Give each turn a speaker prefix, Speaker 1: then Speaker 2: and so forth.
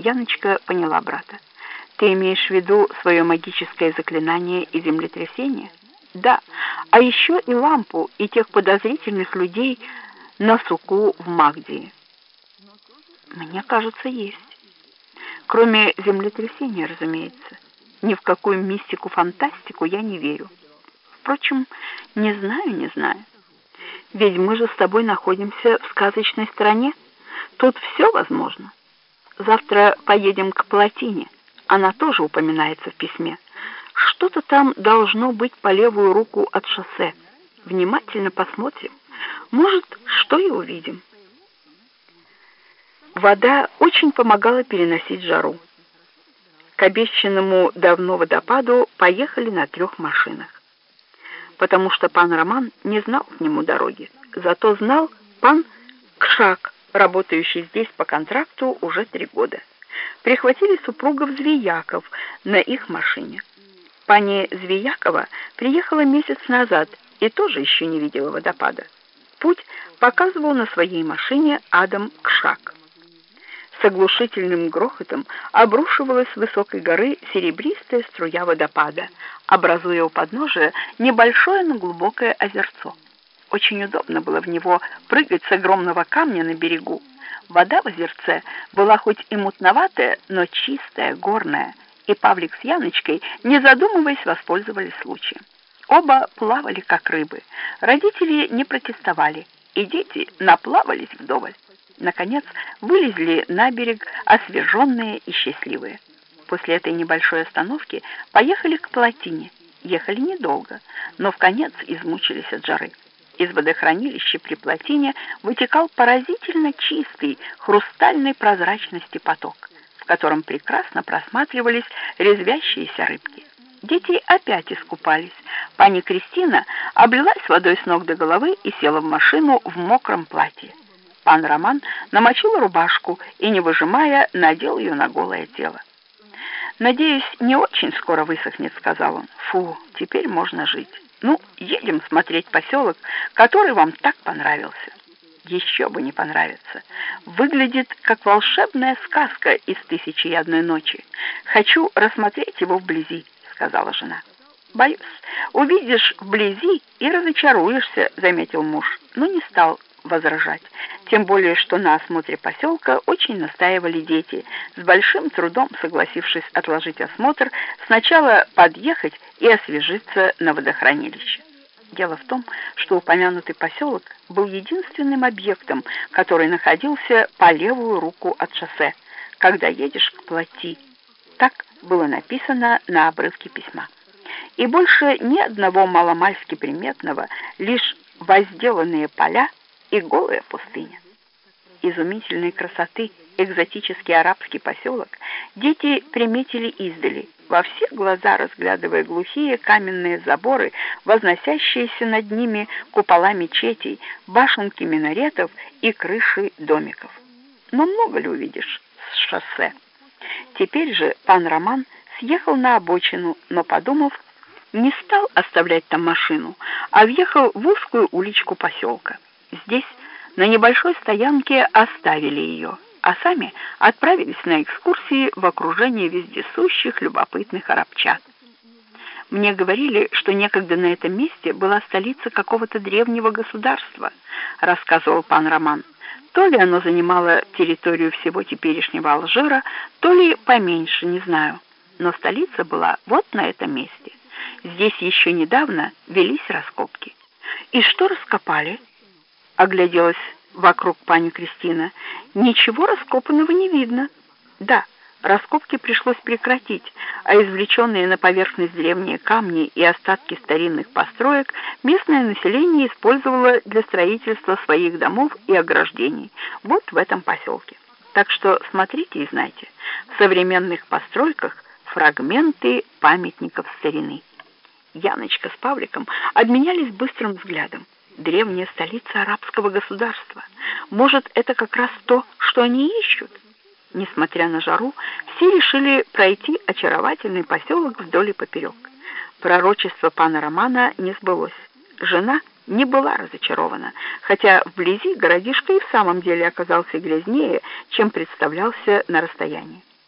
Speaker 1: Яночка поняла брата. Ты имеешь в виду свое магическое заклинание и землетрясение? Да, а еще и лампу, и тех подозрительных людей на суку в Магдии. Мне кажется, есть. Кроме землетрясения, разумеется. Ни в какую мистику-фантастику я не верю. Впрочем, не знаю, не знаю. Ведь мы же с тобой находимся в сказочной стране. Тут все возможно. Завтра поедем к плотине. Она тоже упоминается в письме. Что-то там должно быть по левую руку от шоссе. Внимательно посмотрим. Может, что и увидим. Вода очень помогала переносить жару. К обещанному давно водопаду поехали на трех машинах. Потому что пан Роман не знал к нему дороги. Зато знал пан Кшак, работающий здесь по контракту уже три года. Прихватили супругов Звияков на их машине. Пани Звиякова приехала месяц назад и тоже еще не видела водопада. Путь показывал на своей машине Адам Кшак. С оглушительным грохотом обрушивалась с высокой горы серебристая струя водопада, образуя у подножия небольшое, но глубокое озерцо. Очень удобно было в него прыгать с огромного камня на берегу. Вода в озерце была хоть и мутноватая, но чистая, горная, и Павлик с Яночкой, не задумываясь, воспользовались случаем. Оба плавали как рыбы. Родители не протестовали, и дети наплавались вдоволь наконец вылезли на берег освеженные и счастливые. После этой небольшой остановки поехали к плотине. Ехали недолго, но в конец измучились от жары. Из водохранилища при плотине вытекал поразительно чистый, хрустальной прозрачности поток, в котором прекрасно просматривались резвящиеся рыбки. Дети опять искупались. Пани Кристина облилась водой с ног до головы и села в машину в мокром платье. Пан Роман намочил рубашку и, не выжимая, надел ее на голое тело. «Надеюсь, не очень скоро высохнет», — сказал он. «Фу, теперь можно жить. Ну, едем смотреть поселок, который вам так понравился». «Еще бы не понравится. Выглядит, как волшебная сказка из «Тысячи и одной ночи». Хочу рассмотреть его вблизи», — сказала жена. «Боюсь, увидишь вблизи и разочаруешься», — заметил муж, но не стал возражать. Тем более, что на осмотре поселка очень настаивали дети, с большим трудом согласившись отложить осмотр, сначала подъехать и освежиться на водохранилище. Дело в том, что упомянутый поселок был единственным объектом, который находился по левую руку от шоссе, когда едешь к плоти. Так было написано на обрывке письма. И больше ни одного маломальски приметного, лишь возделанные поля и голая пустыня. Изумительной красоты экзотический арабский поселок дети приметили издали, во все глаза разглядывая глухие каменные заборы, возносящиеся над ними купола мечетей, башенки минаретов и крыши домиков. Но много ли увидишь с шоссе? Теперь же пан Роман съехал на обочину, но, подумав, не стал оставлять там машину, а въехал в узкую уличку поселка. Здесь, на небольшой стоянке, оставили ее, а сами отправились на экскурсии в окружении вездесущих любопытных арабчат. Мне говорили, что некогда на этом месте была столица какого-то древнего государства, рассказывал пан Роман. То ли оно занимало территорию всего теперешнего Алжира, то ли поменьше, не знаю. Но столица была вот на этом месте. Здесь еще недавно велись раскопки. И что раскопали? Огляделась вокруг пани Кристина. Ничего раскопанного не видно. Да, раскопки пришлось прекратить, а извлеченные на поверхность древние камни и остатки старинных построек местное население использовало для строительства своих домов и ограждений. Вот в этом поселке. Так что смотрите и знайте, в современных постройках фрагменты памятников старины. Яночка с Павликом обменялись быстрым взглядом древняя столица арабского государства. Может, это как раз то, что они ищут? Несмотря на жару, все решили пройти очаровательный поселок вдоль и поперек. Пророчество пана Романа не сбылось. Жена не была разочарована, хотя вблизи городишко и в самом деле оказался грязнее, чем представлялся на расстоянии.